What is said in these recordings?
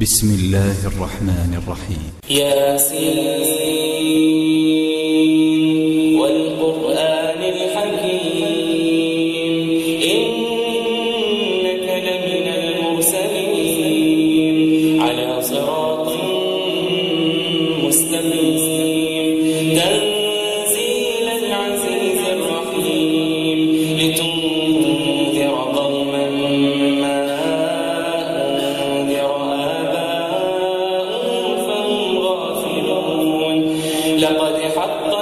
بسم الله الرحمن الرحيم. ياسين. لقد حق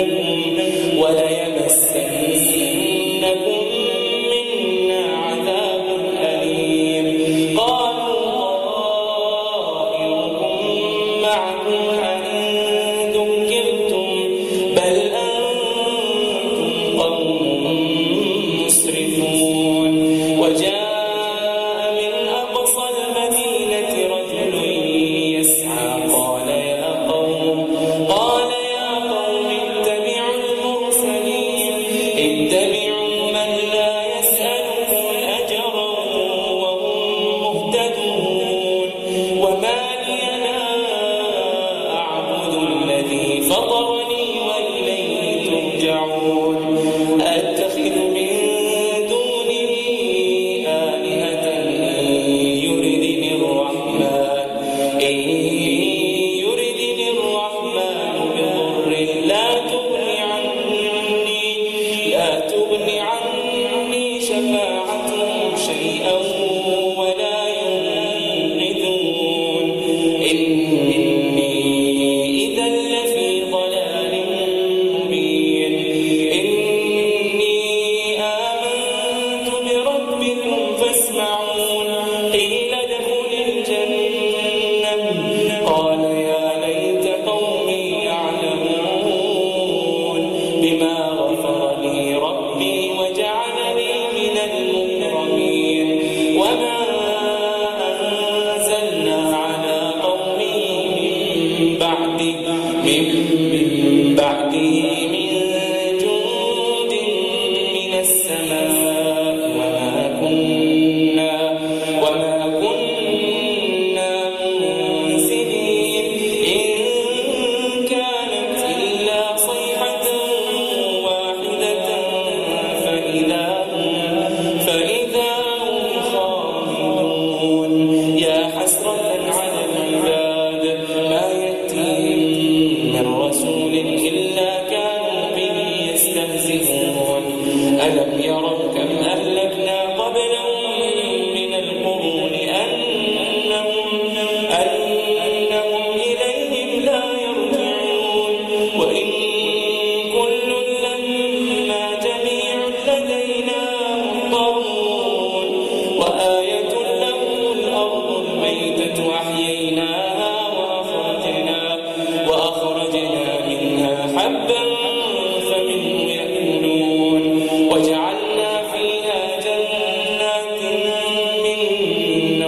لهم وليمسهم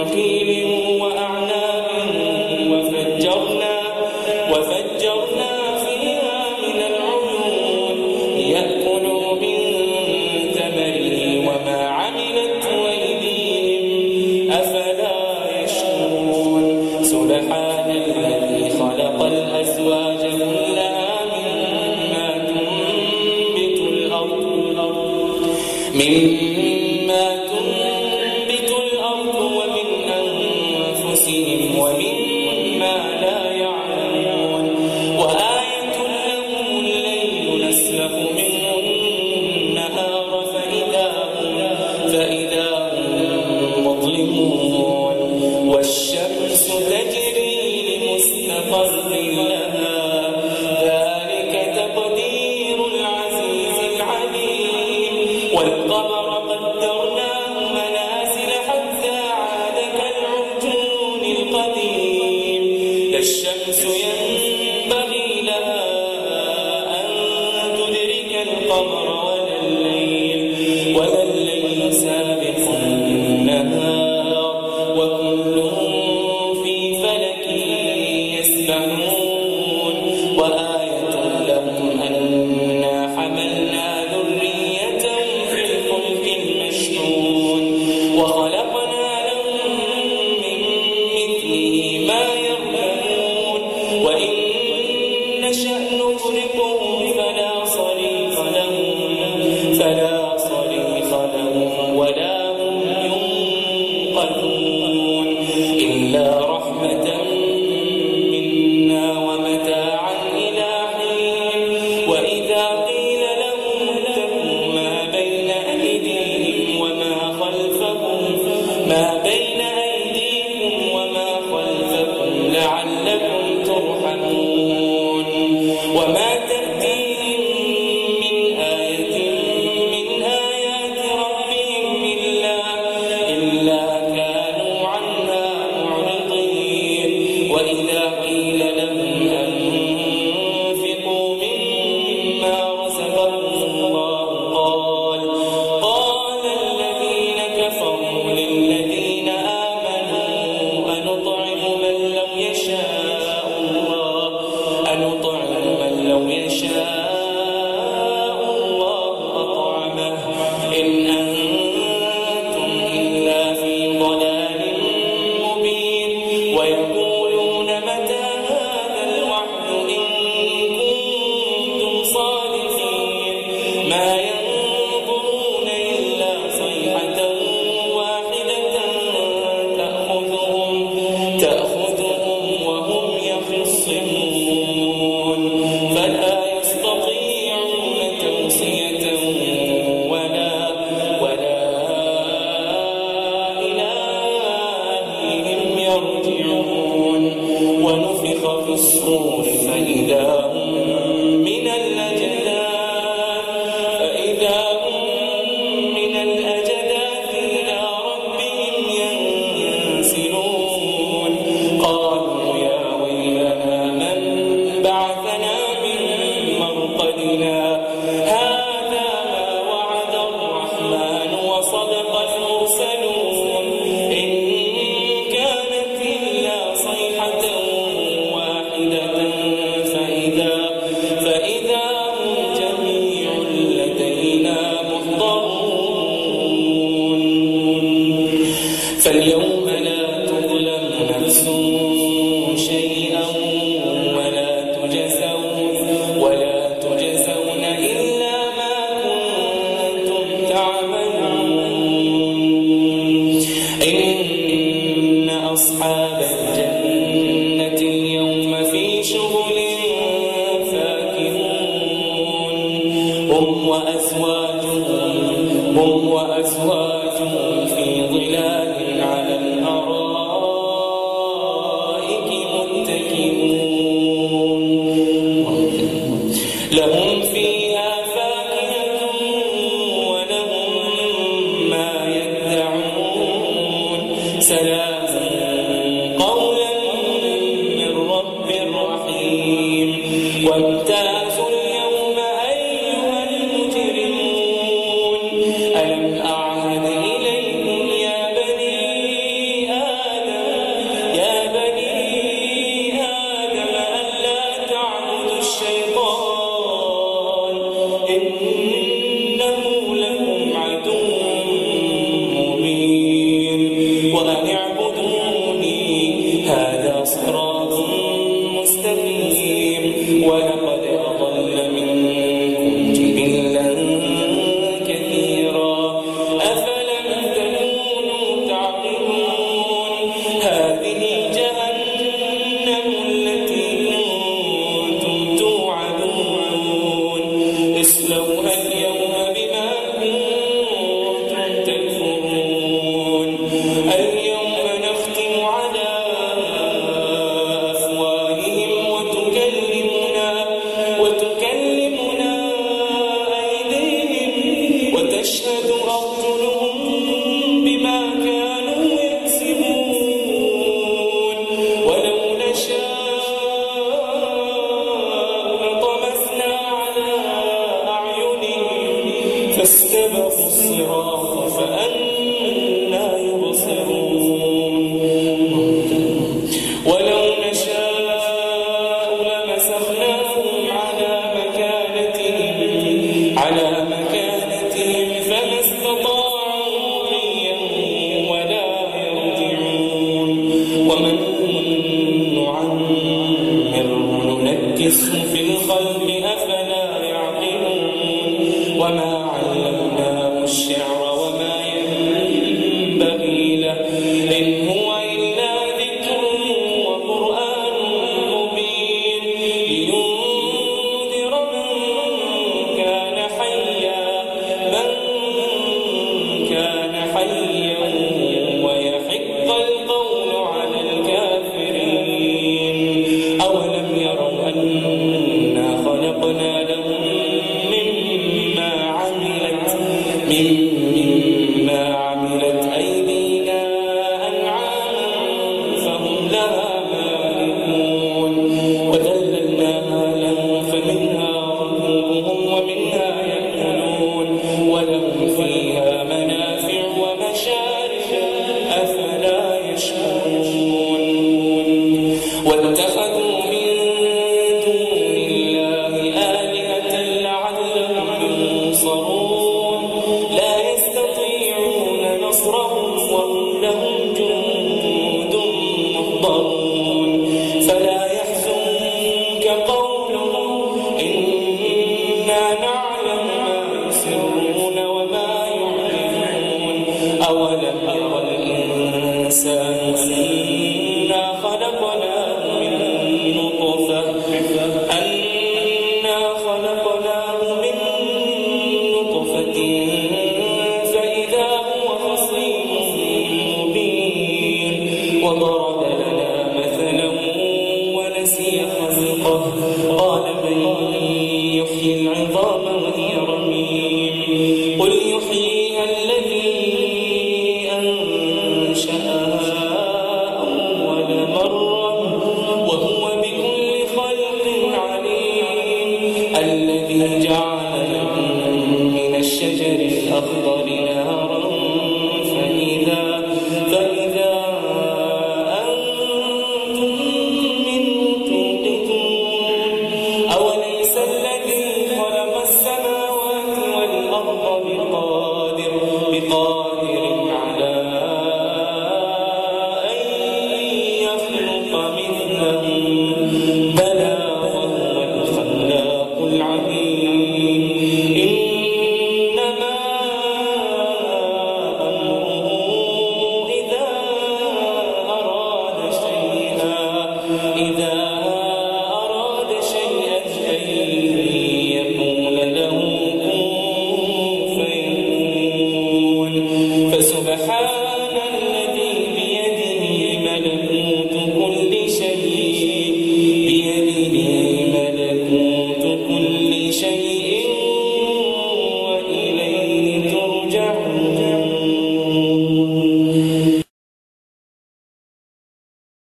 قيل 14 in 48. الله ما بين فاليوم لا تظلم نفس شيئا ولا تجزون ولا تجزون إلا ما كنتم تعملون. إن أصحاب الجنة اليوم في شغل فاكهون. هم وأزواجهم هم وأزواجهم. نسي خلقه قال من يحيي العظام وهي رميم. قل يحييها الذي